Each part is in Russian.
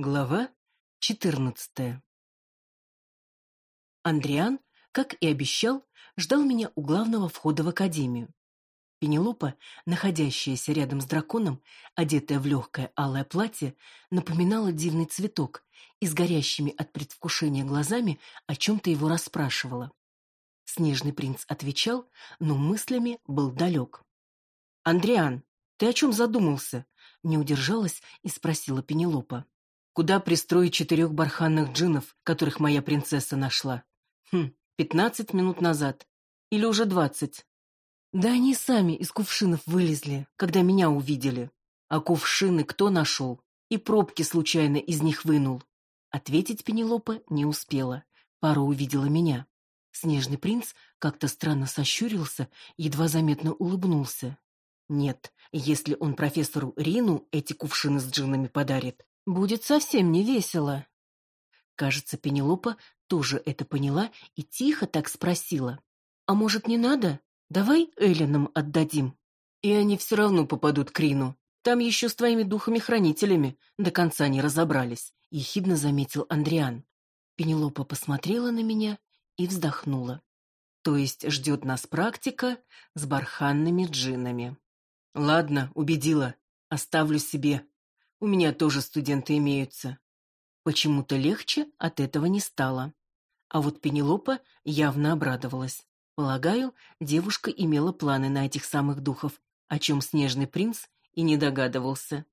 Глава 14. Андриан, как и обещал, ждал меня у главного входа в академию. Пенелопа, находящаяся рядом с драконом, одетая в легкое алое платье, напоминала дивный цветок и с горящими от предвкушения глазами о чем-то его расспрашивала. Снежный принц отвечал, но мыслями был далек. «Андриан, ты о чем задумался?» — не удержалась и спросила Пенелопа. Куда пристроить четырех барханных джинов, которых моя принцесса нашла? Хм, пятнадцать минут назад. Или уже двадцать. Да они сами из кувшинов вылезли, когда меня увидели. А кувшины кто нашел? И пробки случайно из них вынул. Ответить Пенелопа не успела. Пара увидела меня. Снежный принц как-то странно сощурился, едва заметно улыбнулся. Нет, если он профессору Рину эти кувшины с джинами подарит, Будет совсем не весело. Кажется, Пенелопа тоже это поняла и тихо так спросила. «А может, не надо? Давай Эллинам отдадим?» И они все равно попадут к Рину. Там еще с твоими духами-хранителями до конца не разобрались, — ехидно заметил Андриан. Пенелопа посмотрела на меня и вздохнула. То есть ждет нас практика с барханными джинами. Ладно, убедила. Оставлю себе. У меня тоже студенты имеются. Почему-то легче от этого не стало. А вот Пенелопа явно обрадовалась. Полагаю, девушка имела планы на этих самых духов, о чем снежный принц и не догадывался.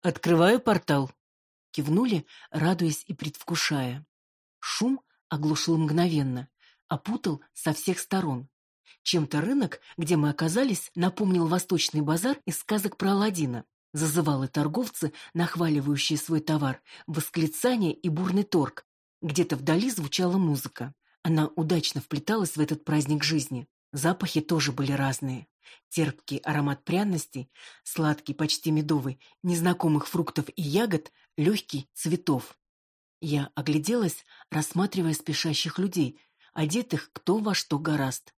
«Открываю портал», — кивнули, радуясь и предвкушая. Шум оглушил мгновенно, опутал со всех сторон. Чем-то рынок, где мы оказались, напомнил восточный базар из сказок про Аладдина. Зазывалы торговцы, нахваливающие свой товар, восклицания и бурный торг. Где-то вдали звучала музыка. Она удачно вплеталась в этот праздник жизни. Запахи тоже были разные. Терпкий аромат пряностей, сладкий, почти медовый, незнакомых фруктов и ягод, легкий цветов. Я огляделась, рассматривая спешащих людей, одетых кто во что гораст.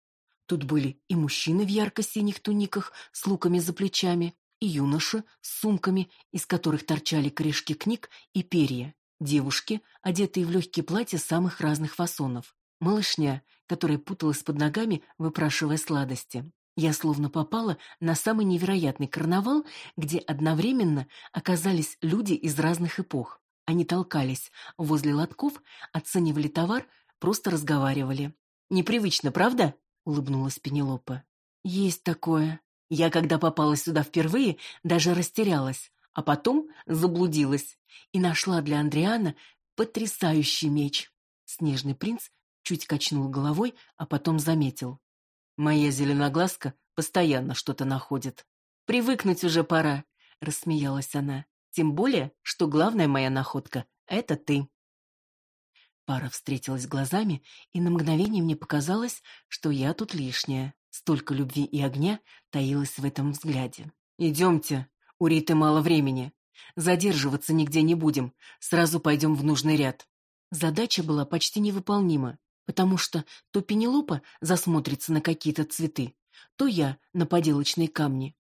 Тут были и мужчины в ярко-синих туниках с луками за плечами, и юноши с сумками, из которых торчали корешки книг и перья, девушки, одетые в легкие платья самых разных фасонов, малышня, которая путалась под ногами, выпрашивая сладости. Я словно попала на самый невероятный карнавал, где одновременно оказались люди из разных эпох. Они толкались возле лотков, оценивали товар, просто разговаривали. «Непривычно, правда?» — улыбнулась Пенелопа. «Есть такое», я, когда попала сюда впервые, даже растерялась, а потом заблудилась и нашла для Андриана потрясающий меч. Снежный принц чуть качнул головой, а потом заметил. Моя зеленоглазка постоянно что-то находит. Привыкнуть уже пора, рассмеялась она. Тем более, что главная моя находка — это ты. Пара встретилась глазами, и на мгновение мне показалось, что я тут лишняя. Столько любви и огня таилось в этом взгляде. «Идемте, у Риты мало времени. Задерживаться нигде не будем, сразу пойдем в нужный ряд». Задача была почти невыполнима, потому что то Пенелопа засмотрится на какие-то цветы, то я на поделочные камни.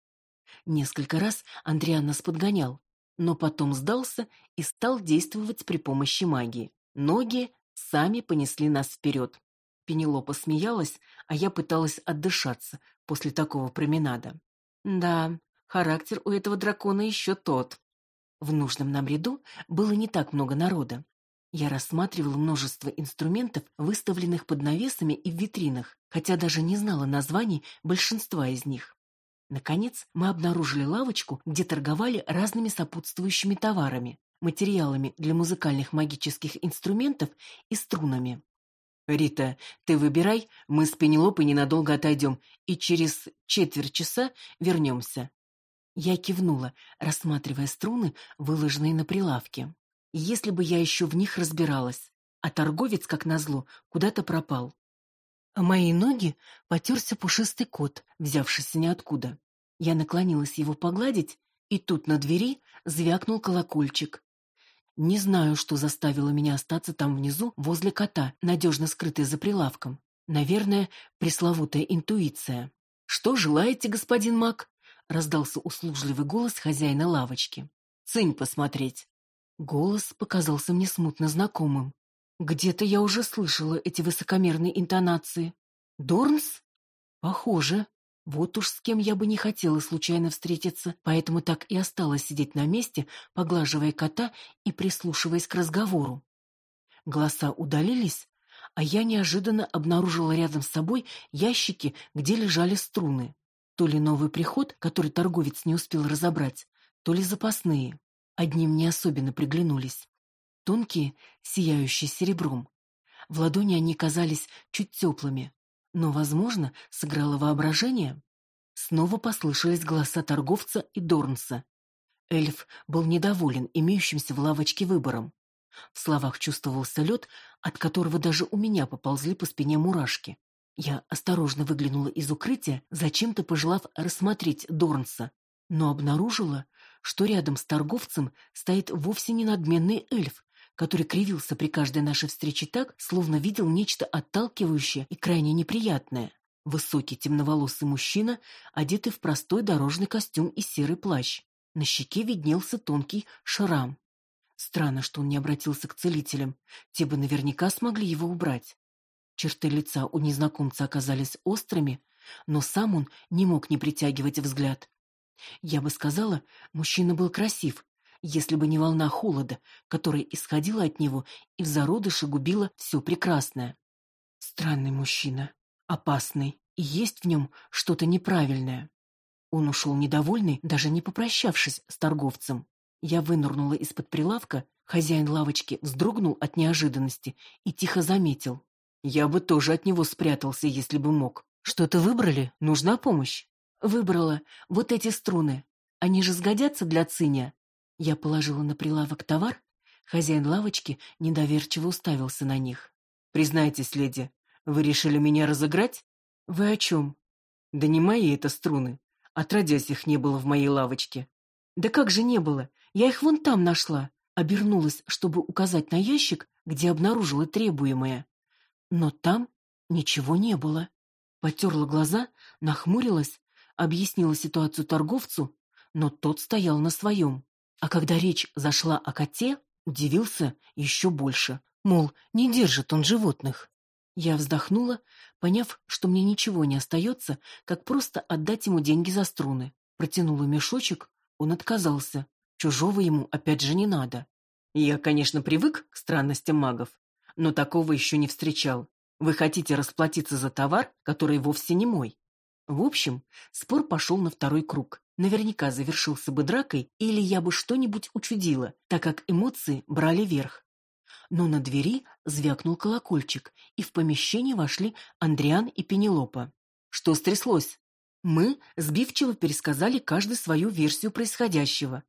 Несколько раз Андриан нас подгонял, но потом сдался и стал действовать при помощи магии. Ноги сами понесли нас вперед. Пенелопа смеялась, а я пыталась отдышаться после такого променада. Да, характер у этого дракона еще тот. В нужном нам ряду было не так много народа. Я рассматривала множество инструментов, выставленных под навесами и в витринах, хотя даже не знала названий большинства из них. Наконец, мы обнаружили лавочку, где торговали разными сопутствующими товарами, материалами для музыкальных магических инструментов и струнами. «Рита, ты выбирай, мы с Пенелопой ненадолго отойдем и через четверть часа вернемся». Я кивнула, рассматривая струны, выложенные на прилавке. Если бы я еще в них разбиралась, а торговец, как назло, куда-то пропал. А мои ноги потерся пушистый кот, взявшийся ниоткуда. Я наклонилась его погладить, и тут на двери звякнул колокольчик. Не знаю, что заставило меня остаться там внизу, возле кота, надежно скрытой за прилавком. Наверное, пресловутая интуиция. «Что желаете, господин Мак?» — раздался услужливый голос хозяина лавочки. «Цинь посмотреть». Голос показался мне смутно знакомым. Где-то я уже слышала эти высокомерные интонации. Дорнс? Похоже. Вот уж с кем я бы не хотела случайно встретиться, поэтому так и осталась сидеть на месте, поглаживая кота и прислушиваясь к разговору. Голоса удалились, а я неожиданно обнаружила рядом с собой ящики, где лежали струны. То ли новый приход, который торговец не успел разобрать, то ли запасные. Одним мне особенно приглянулись. Тонкие, сияющие серебром. В ладони они казались чуть теплыми. Но, возможно, сыграло воображение. Снова послышались голоса торговца и Дорнса. Эльф был недоволен имеющимся в лавочке выбором. В словах чувствовался лед, от которого даже у меня поползли по спине мурашки. Я осторожно выглянула из укрытия, зачем-то пожелав рассмотреть Дорнса, но обнаружила, что рядом с торговцем стоит вовсе не надменный эльф, который кривился при каждой нашей встрече так, словно видел нечто отталкивающее и крайне неприятное. Высокий темноволосый мужчина, одетый в простой дорожный костюм и серый плащ. На щеке виднелся тонкий шрам. Странно, что он не обратился к целителям. Те бы наверняка смогли его убрать. Черты лица у незнакомца оказались острыми, но сам он не мог не притягивать взгляд. Я бы сказала, мужчина был красив, если бы не волна холода, которая исходила от него и в зародыше губила все прекрасное. Странный мужчина, опасный, и есть в нем что-то неправильное. Он ушел недовольный, даже не попрощавшись с торговцем. Я вынырнула из-под прилавка, хозяин лавочки вздрогнул от неожиданности и тихо заметил. «Я бы тоже от него спрятался, если бы мог. Что-то выбрали? Нужна помощь?» «Выбрала. Вот эти струны. Они же сгодятся для циня?» Я положила на прилавок товар, хозяин лавочки недоверчиво уставился на них. «Признайтесь, леди, вы решили меня разыграть?» «Вы о чем?» «Да не мои это струны. Отродясь их не было в моей лавочке». «Да как же не было? Я их вон там нашла». Обернулась, чтобы указать на ящик, где обнаружила требуемое. Но там ничего не было. Потерла глаза, нахмурилась, объяснила ситуацию торговцу, но тот стоял на своем. А когда речь зашла о коте, удивился еще больше. Мол, не держит он животных. Я вздохнула, поняв, что мне ничего не остается, как просто отдать ему деньги за струны. Протянула мешочек, он отказался. Чужого ему опять же не надо. Я, конечно, привык к странностям магов, но такого еще не встречал. Вы хотите расплатиться за товар, который вовсе не мой. В общем, спор пошел на второй круг наверняка завершился бы дракой, или я бы что-нибудь учудила, так как эмоции брали верх. Но на двери звякнул колокольчик, и в помещение вошли Андриан и Пенелопа. Что стряслось? Мы сбивчиво пересказали каждый свою версию происходящего.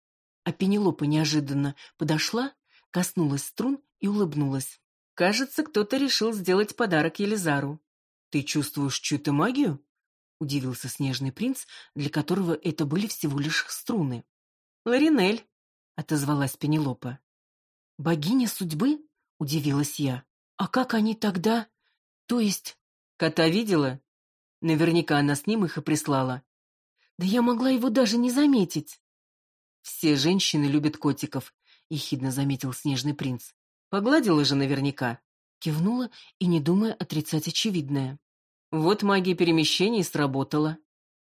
А Пенелопа неожиданно подошла, коснулась струн и улыбнулась. Кажется, кто-то решил сделать подарок Елизару. Ты чувствуешь чью-то магию? — удивился снежный принц, для которого это были всего лишь струны. «Ларинель», — отозвалась Пенелопа. «Богиня судьбы?» — удивилась я. «А как они тогда... То есть...» «Кота видела?» Наверняка она с ним их и прислала. «Да я могла его даже не заметить». «Все женщины любят котиков», — ехидно заметил снежный принц. «Погладила же наверняка». Кивнула и не думая отрицать очевидное. Вот магия перемещений сработала.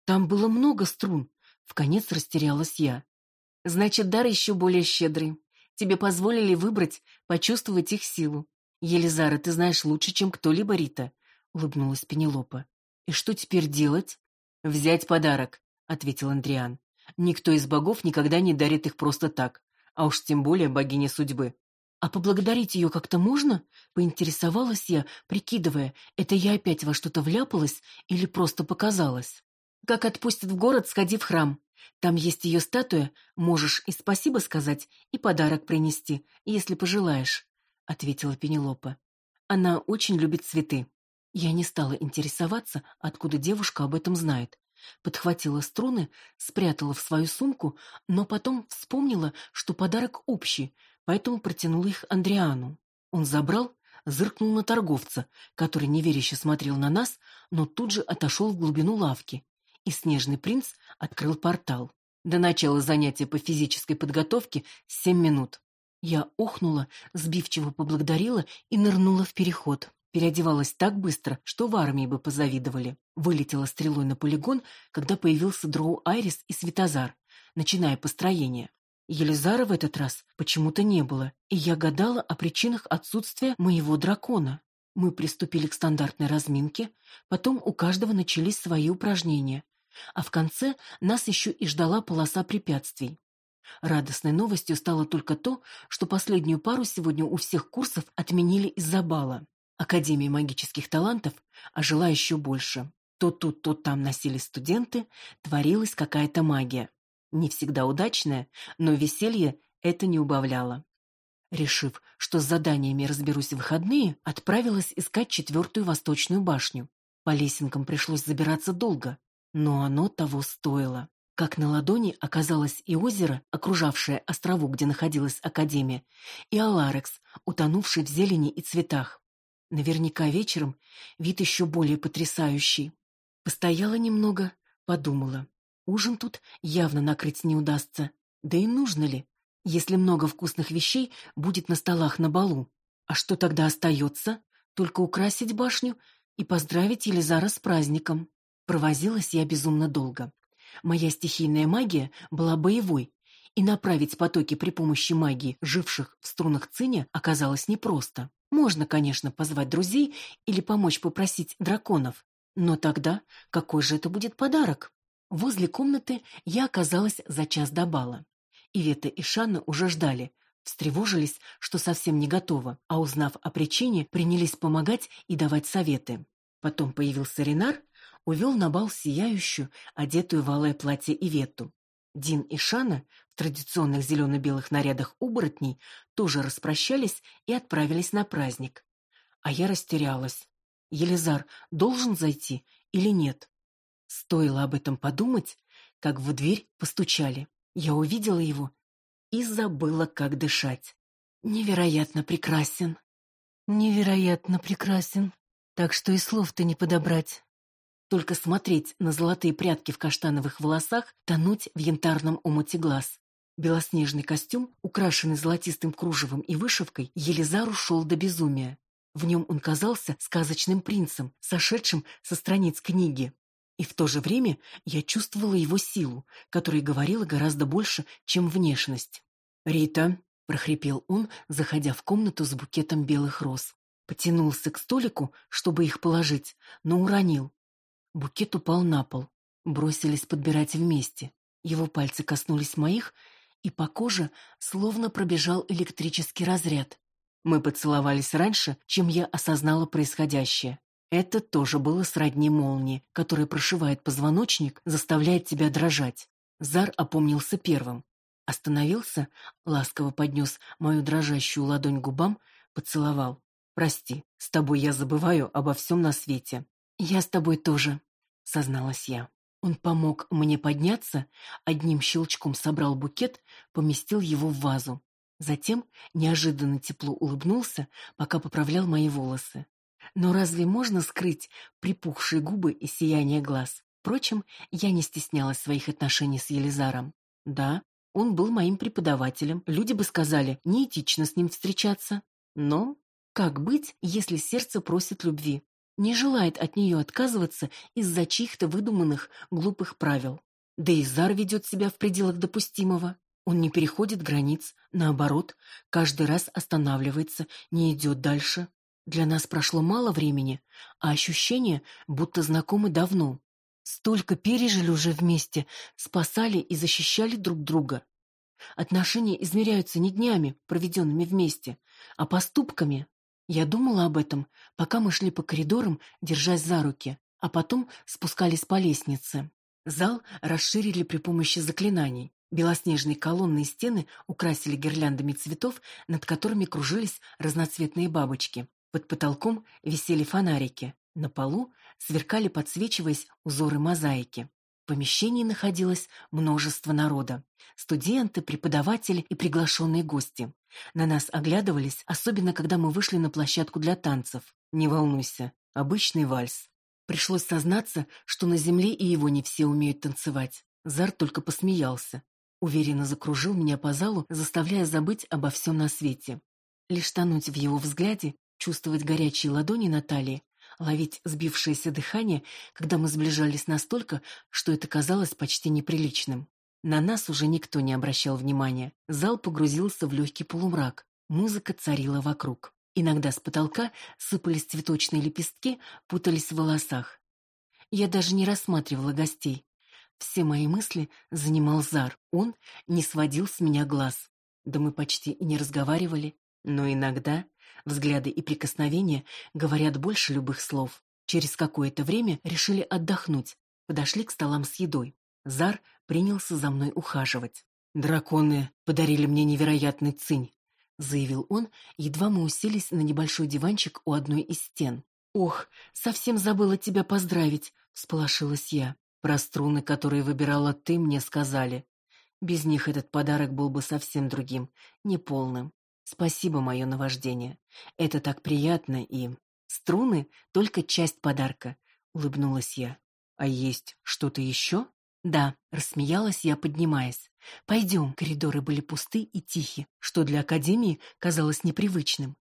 Там было много струн. В конец растерялась я. Значит, дар еще более щедрый. Тебе позволили выбрать, почувствовать их силу. Елизара, ты знаешь лучше, чем кто-либо, Рита, улыбнулась Пенелопа. И что теперь делать? Взять подарок, ответил Андриан. Никто из богов никогда не дарит их просто так, а уж тем более богиня судьбы. «А поблагодарить ее как-то можно?» — поинтересовалась я, прикидывая, это я опять во что-то вляпалась или просто показалось. «Как отпустят в город, сходи в храм. Там есть ее статуя, можешь и спасибо сказать, и подарок принести, если пожелаешь», — ответила Пенелопа. «Она очень любит цветы». Я не стала интересоваться, откуда девушка об этом знает. Подхватила струны, спрятала в свою сумку, но потом вспомнила, что подарок общий — поэтому протянул их Андриану. Он забрал, зыркнул на торговца, который неверяще смотрел на нас, но тут же отошел в глубину лавки, и снежный принц открыл портал. До начала занятия по физической подготовке семь минут. Я охнула, сбивчиво поблагодарила и нырнула в переход. Переодевалась так быстро, что в армии бы позавидовали. Вылетела стрелой на полигон, когда появился Дроу Айрис и Светозар, начиная построение. Елизара в этот раз почему-то не было, и я гадала о причинах отсутствия моего дракона. Мы приступили к стандартной разминке, потом у каждого начались свои упражнения, а в конце нас еще и ждала полоса препятствий. Радостной новостью стало только то, что последнюю пару сегодня у всех курсов отменили из-за бала. Академия магических талантов ожила еще больше. То тут, то там носились студенты, творилась какая-то магия. Не всегда удачная, но веселье это не убавляло. Решив, что с заданиями разберусь в выходные, отправилась искать четвертую восточную башню. По лесенкам пришлось забираться долго, но оно того стоило. Как на ладони оказалось и озеро, окружавшее островок, где находилась Академия, и Аларекс, утонувший в зелени и цветах. Наверняка вечером вид еще более потрясающий. Постояла немного, подумала. Ужин тут явно накрыть не удастся. Да и нужно ли, если много вкусных вещей будет на столах на балу? А что тогда остается? Только украсить башню и поздравить Елизара с праздником. Провозилась я безумно долго. Моя стихийная магия была боевой, и направить потоки при помощи магии живших в струнах циня оказалось непросто. Можно, конечно, позвать друзей или помочь попросить драконов, но тогда какой же это будет подарок? Возле комнаты я оказалась за час до бала. Ивета и Шанна уже ждали, встревожились, что совсем не готова, а узнав о причине, принялись помогать и давать советы. Потом появился Ренар, увел на бал сияющую, одетую в алое платье Иветту. Дин и Шана в традиционных зелено-белых нарядах оборотней тоже распрощались и отправились на праздник. А я растерялась. Елизар должен зайти или нет? Стоило об этом подумать, как в дверь постучали. Я увидела его и забыла, как дышать. Невероятно прекрасен. Невероятно прекрасен. Так что и слов-то не подобрать. Только смотреть на золотые прядки в каштановых волосах, тонуть в янтарном омуте глаз. Белоснежный костюм, украшенный золотистым кружевом и вышивкой, Елизару шел до безумия. В нем он казался сказочным принцем, сошедшим со страниц книги. И в то же время я чувствовала его силу, которая говорила гораздо больше, чем внешность. «Рита», — прохрипел он, заходя в комнату с букетом белых роз. Потянулся к столику, чтобы их положить, но уронил. Букет упал на пол. Бросились подбирать вместе. Его пальцы коснулись моих, и по коже словно пробежал электрический разряд. Мы поцеловались раньше, чем я осознала происходящее. Это тоже было сродни молнии, которая прошивает позвоночник, заставляет тебя дрожать. Зар опомнился первым. Остановился, ласково поднес мою дрожащую ладонь к губам, поцеловал. «Прости, с тобой я забываю обо всем на свете. «Я с тобой тоже», — созналась я. Он помог мне подняться, одним щелчком собрал букет, поместил его в вазу. Затем неожиданно тепло улыбнулся, пока поправлял мои волосы. Но разве можно скрыть припухшие губы и сияние глаз? Впрочем, я не стеснялась своих отношений с Елизаром. Да, он был моим преподавателем. Люди бы сказали, неэтично с ним встречаться. Но как быть, если сердце просит любви? не желает от нее отказываться из-за чьих-то выдуманных глупых правил. Да и Зар ведет себя в пределах допустимого. Он не переходит границ, наоборот, каждый раз останавливается, не идет дальше. Для нас прошло мало времени, а ощущения будто знакомы давно. Столько пережили уже вместе, спасали и защищали друг друга. Отношения измеряются не днями, проведенными вместе, а поступками. Я думала об этом, пока мы шли по коридорам, держась за руки, а потом спускались по лестнице. Зал расширили при помощи заклинаний. Белоснежные колонны и стены украсили гирляндами цветов, над которыми кружились разноцветные бабочки. Под потолком висели фонарики. На полу сверкали, подсвечиваясь, узоры мозаики. В помещении находилось множество народа. Студенты, преподаватели и приглашенные гости. На нас оглядывались, особенно когда мы вышли на площадку для танцев. Не волнуйся, обычный вальс. Пришлось сознаться, что на земле и его не все умеют танцевать. Зар только посмеялся. уверенно закружил меня по залу, заставляя забыть обо всем на свете. Лишь тонуть в его взгляде, чувствовать горячие ладони на талии, ловить сбившееся дыхание, когда мы сближались настолько, что это казалось почти неприличным. На нас уже никто не обращал внимания. Зал погрузился в легкий полумрак. Музыка царила вокруг. Иногда с потолка сыпались цветочные лепестки, путались в волосах. Я даже не рассматривала гостей. Все мои мысли занимал Зар. Он не сводил с меня глаз. Да мы почти и не разговаривали. Но иногда взгляды и прикосновения говорят больше любых слов. Через какое-то время решили отдохнуть. Подошли к столам с едой. Зар принялся за мной ухаживать. «Драконы подарили мне невероятный цинь», — заявил он, едва мы уселись на небольшой диванчик у одной из стен. «Ох, совсем забыла тебя поздравить», — всполошилась я. «Про струны, которые выбирала ты, мне сказали. Без них этот подарок был бы совсем другим, неполным. Спасибо, мое наваждение. Это так приятно и... Струны — только часть подарка», — улыбнулась я. «А есть что-то еще?» «Да», — рассмеялась я, поднимаясь. «Пойдем». Коридоры были пусты и тихи, что для Академии казалось непривычным.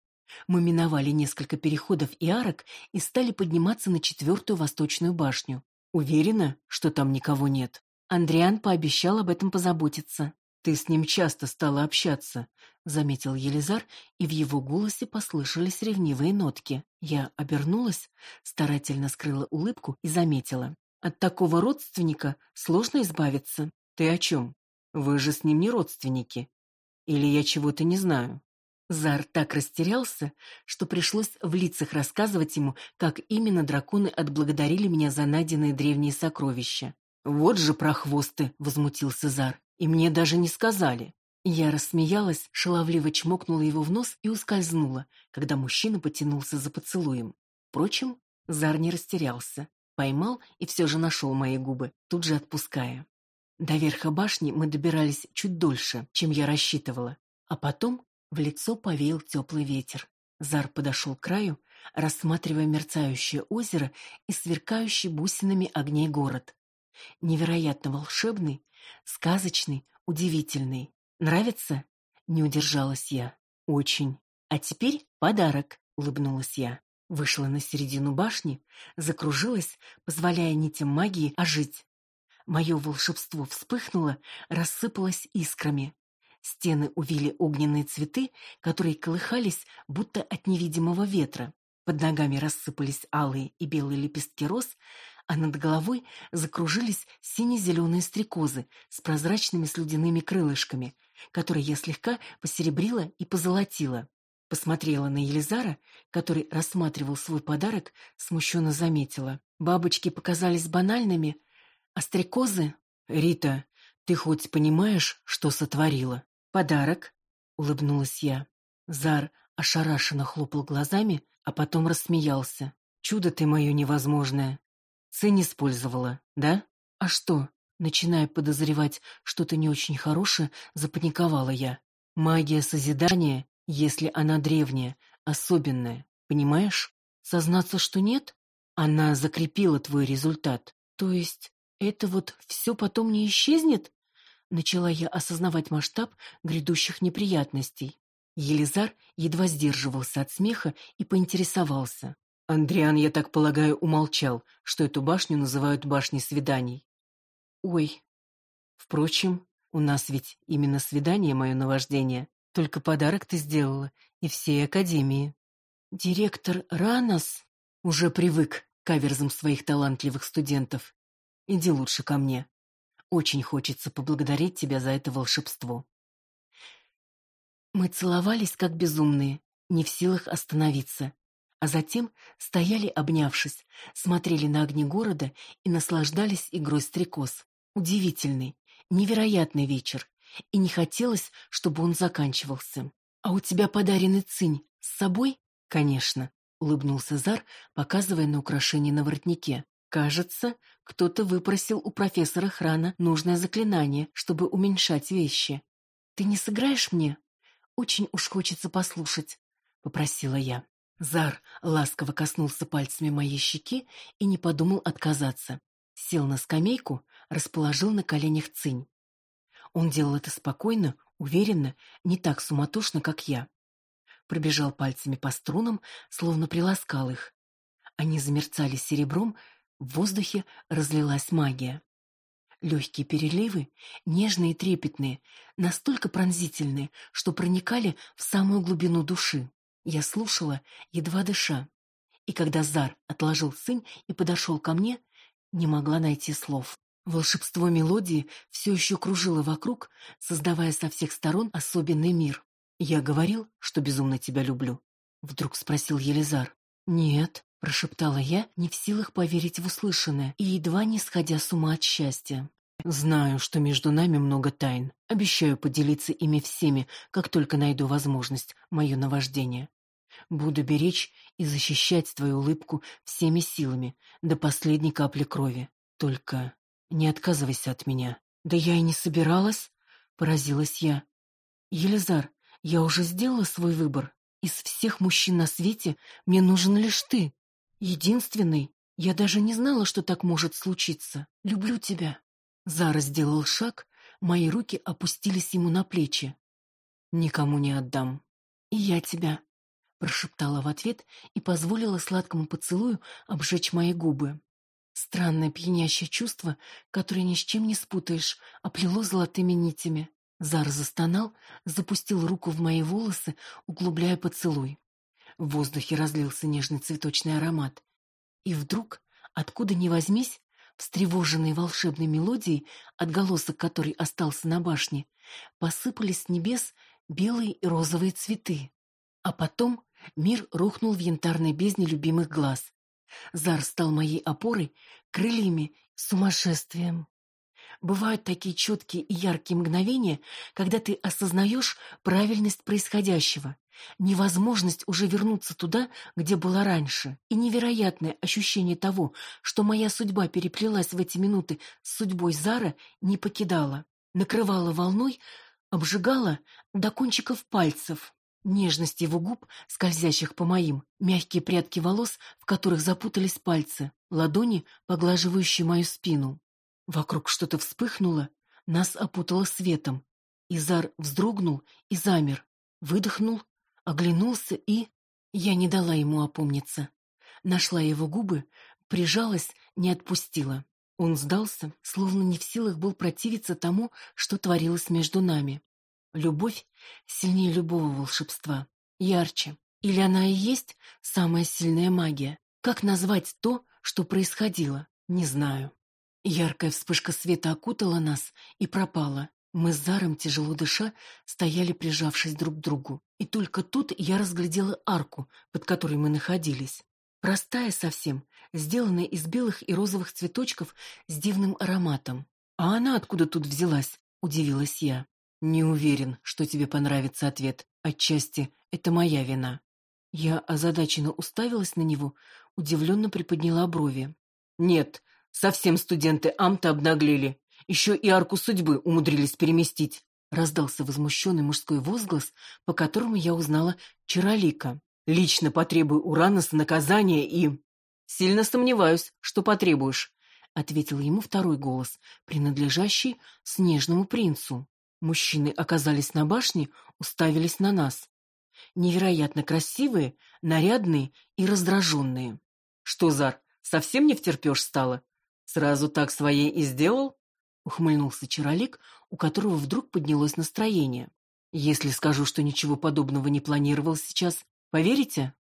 Мы миновали несколько переходов и арок и стали подниматься на четвертую восточную башню. Уверена, что там никого нет. Андриан пообещал об этом позаботиться. «Ты с ним часто стала общаться», — заметил Елизар, и в его голосе послышались ревнивые нотки. Я обернулась, старательно скрыла улыбку и заметила. От такого родственника сложно избавиться. Ты о чем? Вы же с ним не родственники. Или я чего-то не знаю? Зар так растерялся, что пришлось в лицах рассказывать ему, как именно драконы отблагодарили меня за найденные древние сокровища. «Вот же прохвосты!» — возмутился Зар. «И мне даже не сказали». Я рассмеялась, шаловливо чмокнула его в нос и ускользнула, когда мужчина потянулся за поцелуем. Впрочем, Зар не растерялся. Поймал и все же нашел мои губы, тут же отпуская. До верха башни мы добирались чуть дольше, чем я рассчитывала. А потом в лицо повеял теплый ветер. Зар подошел к краю, рассматривая мерцающее озеро и сверкающий бусинами огней город. Невероятно волшебный, сказочный, удивительный. Нравится? Не удержалась я. Очень. А теперь подарок, улыбнулась я. Вышла на середину башни, закружилась, позволяя нитям магии ожить. Мое волшебство вспыхнуло, рассыпалось искрами. Стены увили огненные цветы, которые колыхались, будто от невидимого ветра. Под ногами рассыпались алые и белые лепестки роз, а над головой закружились сине-зеленые стрекозы с прозрачными слюдяными крылышками, которые я слегка посеребрила и позолотила. Посмотрела на Елизара, который рассматривал свой подарок, смущенно заметила. Бабочки показались банальными, а стрекозы... «Рита, ты хоть понимаешь, что сотворила?» «Подарок», — улыбнулась я. Зар ошарашенно хлопал глазами, а потом рассмеялся. «Чудо ты мое невозможное. Цень использовала, да? А что?» Начиная подозревать что-то не очень хорошее, запаниковала я. Магия созидания если она древняя, особенная, понимаешь? Сознаться, что нет? Она закрепила твой результат. То есть это вот все потом не исчезнет? Начала я осознавать масштаб грядущих неприятностей. Елизар едва сдерживался от смеха и поинтересовался. Андриан, я так полагаю, умолчал, что эту башню называют башней свиданий. Ой. Впрочем, у нас ведь именно свидание мое наваждение. Только подарок ты сделала и всей академии. Директор Ранос уже привык к каверзам своих талантливых студентов. Иди лучше ко мне. Очень хочется поблагодарить тебя за это волшебство. Мы целовались как безумные, не в силах остановиться, а затем стояли, обнявшись, смотрели на огни города и наслаждались игрой стрекоз. Удивительный, невероятный вечер, и не хотелось, чтобы он заканчивался. «А у тебя подаренный цинь с собой?» «Конечно», — улыбнулся Зар, показывая на украшение на воротнике. «Кажется, кто-то выпросил у профессора Храна нужное заклинание, чтобы уменьшать вещи. Ты не сыграешь мне? Очень уж хочется послушать», — попросила я. Зар ласково коснулся пальцами моей щеки и не подумал отказаться. Сел на скамейку, расположил на коленях цинь. Он делал это спокойно, уверенно, не так суматошно, как я. Пробежал пальцами по струнам, словно приласкал их. Они замерцали серебром, в воздухе разлилась магия. Легкие переливы, нежные и трепетные, настолько пронзительные, что проникали в самую глубину души. Я слушала, едва дыша. И когда Зар отложил сынь и подошел ко мне, не могла найти слов. Волшебство мелодии все еще кружило вокруг, создавая со всех сторон особенный мир. «Я говорил, что безумно тебя люблю?» — вдруг спросил Елизар. «Нет», — прошептала я, не в силах поверить в услышанное и едва не сходя с ума от счастья. «Знаю, что между нами много тайн. Обещаю поделиться ими всеми, как только найду возможность, мое наваждение. Буду беречь и защищать твою улыбку всеми силами, до последней капли крови. Только не отказывайся от меня. Да я и не собиралась, поразилась я. Елизар, я уже сделала свой выбор. Из всех мужчин на свете мне нужен лишь ты. Единственный. Я даже не знала, что так может случиться. Люблю тебя. Зара сделал шаг, мои руки опустились ему на плечи. Никому не отдам. И я тебя прошептала в ответ и позволила сладкому поцелую обжечь мои губы. Странное пьянящее чувство, которое ни с чем не спутаешь, оплело золотыми нитями. Зар застонал, запустил руку в мои волосы, углубляя поцелуй. В воздухе разлился нежный цветочный аромат. И вдруг, откуда ни возьмись, встревоженные волшебной мелодией, отголосок которой остался на башне, посыпались с небес белые и розовые цветы. А потом Мир рухнул в янтарной бездне любимых глаз. Зар стал моей опорой, крыльями, сумасшествием. Бывают такие четкие и яркие мгновения, когда ты осознаешь правильность происходящего, невозможность уже вернуться туда, где была раньше, и невероятное ощущение того, что моя судьба переплелась в эти минуты с судьбой Зара, не покидала, накрывала волной, обжигала до кончиков пальцев. Нежность его губ, скользящих по моим, мягкие прядки волос, в которых запутались пальцы, ладони, поглаживающие мою спину. Вокруг что-то вспыхнуло, нас опутало светом. Изар вздрогнул и замер, выдохнул, оглянулся и... Я не дала ему опомниться. Нашла его губы, прижалась, не отпустила. Он сдался, словно не в силах был противиться тому, что творилось между нами. Любовь сильнее любого волшебства, ярче. Или она и есть самая сильная магия? Как назвать то, что происходило? Не знаю. Яркая вспышка света окутала нас и пропала. Мы с Заром, тяжело дыша, стояли, прижавшись друг к другу. И только тут я разглядела арку, под которой мы находились. Простая совсем, сделанная из белых и розовых цветочков с дивным ароматом. «А она откуда тут взялась?» – удивилась я. Не уверен, что тебе понравится ответ. Отчасти это моя вина. Я озадаченно уставилась на него, удивленно приподняла брови. Нет, совсем студенты Амта обнаглели. Еще и арку судьбы умудрились переместить. Раздался возмущенный мужской возглас, по которому я узнала Чаролика. Лично потребую у наказания и... Сильно сомневаюсь, что потребуешь, ответил ему второй голос, принадлежащий снежному принцу. Мужчины оказались на башне, уставились на нас. Невероятно красивые, нарядные и раздраженные. «Что, Зар, совсем не втерпешь стало? Сразу так своей и сделал?» Ухмыльнулся Чаролик, у которого вдруг поднялось настроение. «Если скажу, что ничего подобного не планировал сейчас, поверите?»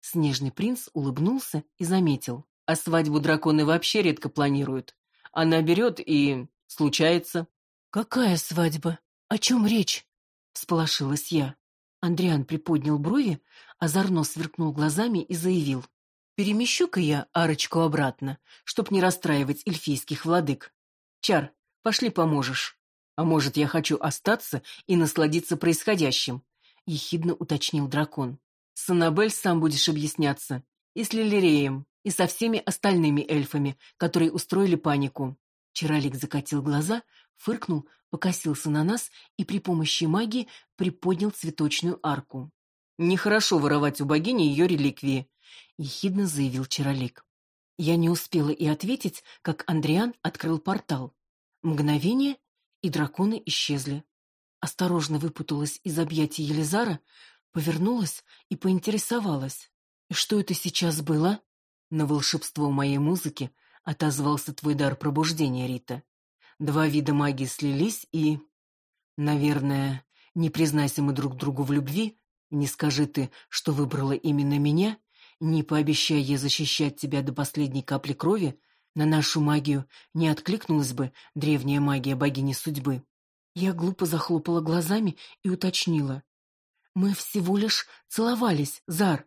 Снежный принц улыбнулся и заметил. «А свадьбу драконы вообще редко планируют. Она берет и... случается». «Какая свадьба?» «О чем речь?» — всполошилась я. Андриан приподнял брови, озорно сверкнул глазами и заявил. «Перемещу-ка я арочку обратно, чтоб не расстраивать эльфийских владык. Чар, пошли поможешь. А может, я хочу остаться и насладиться происходящим?» — ехидно уточнил дракон. «С Аннабель сам будешь объясняться. И с Лилиреем, и со всеми остальными эльфами, которые устроили панику». Чаролик закатил глаза, фыркнул, покосился на нас и при помощи магии приподнял цветочную арку. «Нехорошо воровать у богини ее реликвии», — ехидно заявил Чаролик. Я не успела и ответить, как Андриан открыл портал. Мгновение, и драконы исчезли. Осторожно выпуталась из объятий Елизара, повернулась и поинтересовалась. «Что это сейчас было?» На волшебство моей музыки отозвался твой дар пробуждения, Рита. Два вида магии слились и... Наверное, не признайся мы друг другу в любви, не скажи ты, что выбрала именно меня, не пообещай я защищать тебя до последней капли крови, на нашу магию не откликнулась бы древняя магия богини судьбы. Я глупо захлопала глазами и уточнила. «Мы всего лишь целовались, Зар,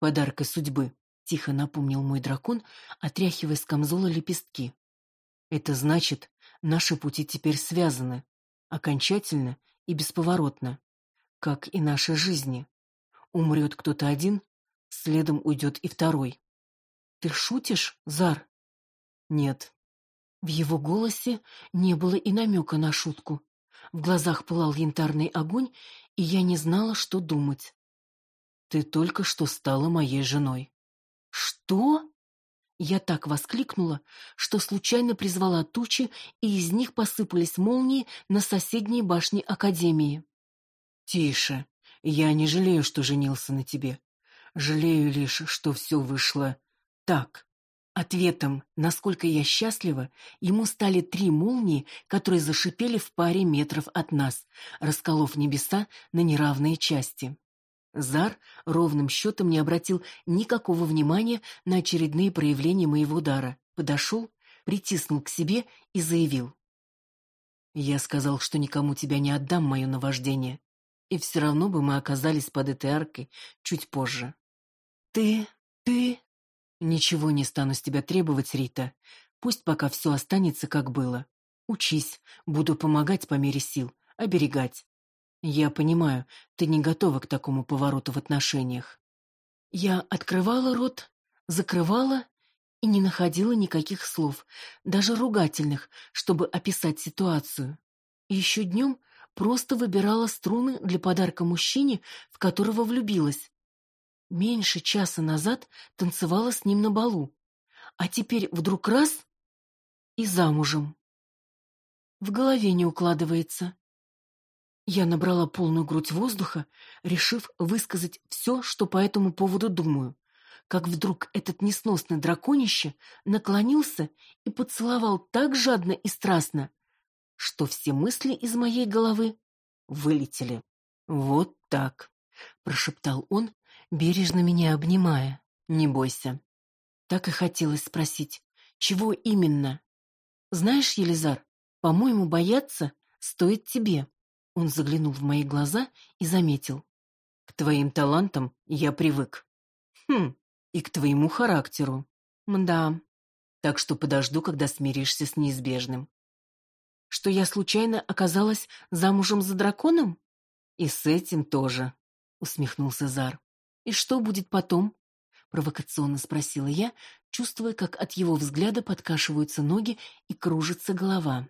подаркой судьбы», — тихо напомнил мой дракон, отряхивая с камзола лепестки. «Это значит, наши пути теперь связаны, окончательно и бесповоротно, как и наши жизни. Умрет кто-то один, следом уйдет и второй. Ты шутишь, Зар? Нет. В его голосе не было и намека на шутку. В глазах пылал янтарный огонь, и я не знала, что думать. Ты только что стала моей женой. Что? Я так воскликнула, что случайно призвала тучи, и из них посыпались молнии на соседней башне Академии. Тише. Я не жалею, что женился на тебе. Жалею лишь, что все вышло так. Ответом, насколько я счастлива, ему стали три молнии, которые зашипели в паре метров от нас, расколов небеса на неравные части. Зар ровным счетом не обратил никакого внимания на очередные проявления моего дара. Подошел, притиснул к себе и заявил. «Я сказал, что никому тебя не отдам, мое наваждение, и все равно бы мы оказались под этой аркой чуть позже». «Ты... ты...» «Ничего не стану с тебя требовать, Рита. Пусть пока все останется, как было. Учись, буду помогать по мере сил, оберегать. Я понимаю, ты не готова к такому повороту в отношениях. Я открывала рот, закрывала и не находила никаких слов, даже ругательных, чтобы описать ситуацию. Еще днем просто выбирала струны для подарка мужчине, в которого влюбилась. Меньше часа назад танцевала с ним на балу, а теперь вдруг раз — и замужем. В голове не укладывается. Я набрала полную грудь воздуха, решив высказать все, что по этому поводу думаю, как вдруг этот несносный драконище наклонился и поцеловал так жадно и страстно, что все мысли из моей головы вылетели. «Вот так», — прошептал он, бережно меня обнимая. «Не бойся». Так и хотелось спросить, чего именно? «Знаешь, Елизар, по-моему, бояться стоит тебе». Он заглянул в мои глаза и заметил. «К твоим талантам я привык. Хм, и к твоему характеру. Мда. Так что подожду, когда смиришься с неизбежным. Что я случайно оказалась замужем за драконом? И с этим тоже, усмехнулся Зар. И что будет потом? Провокационно спросила я, чувствуя, как от его взгляда подкашиваются ноги и кружится голова.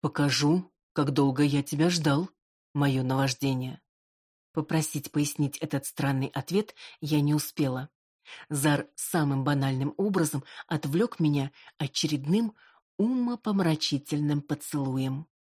Покажу, как долго я тебя ждал, мое наваждение. Попросить пояснить этот странный ответ я не успела. Зар самым банальным образом отвлек меня очередным умопомрачительным поцелуем.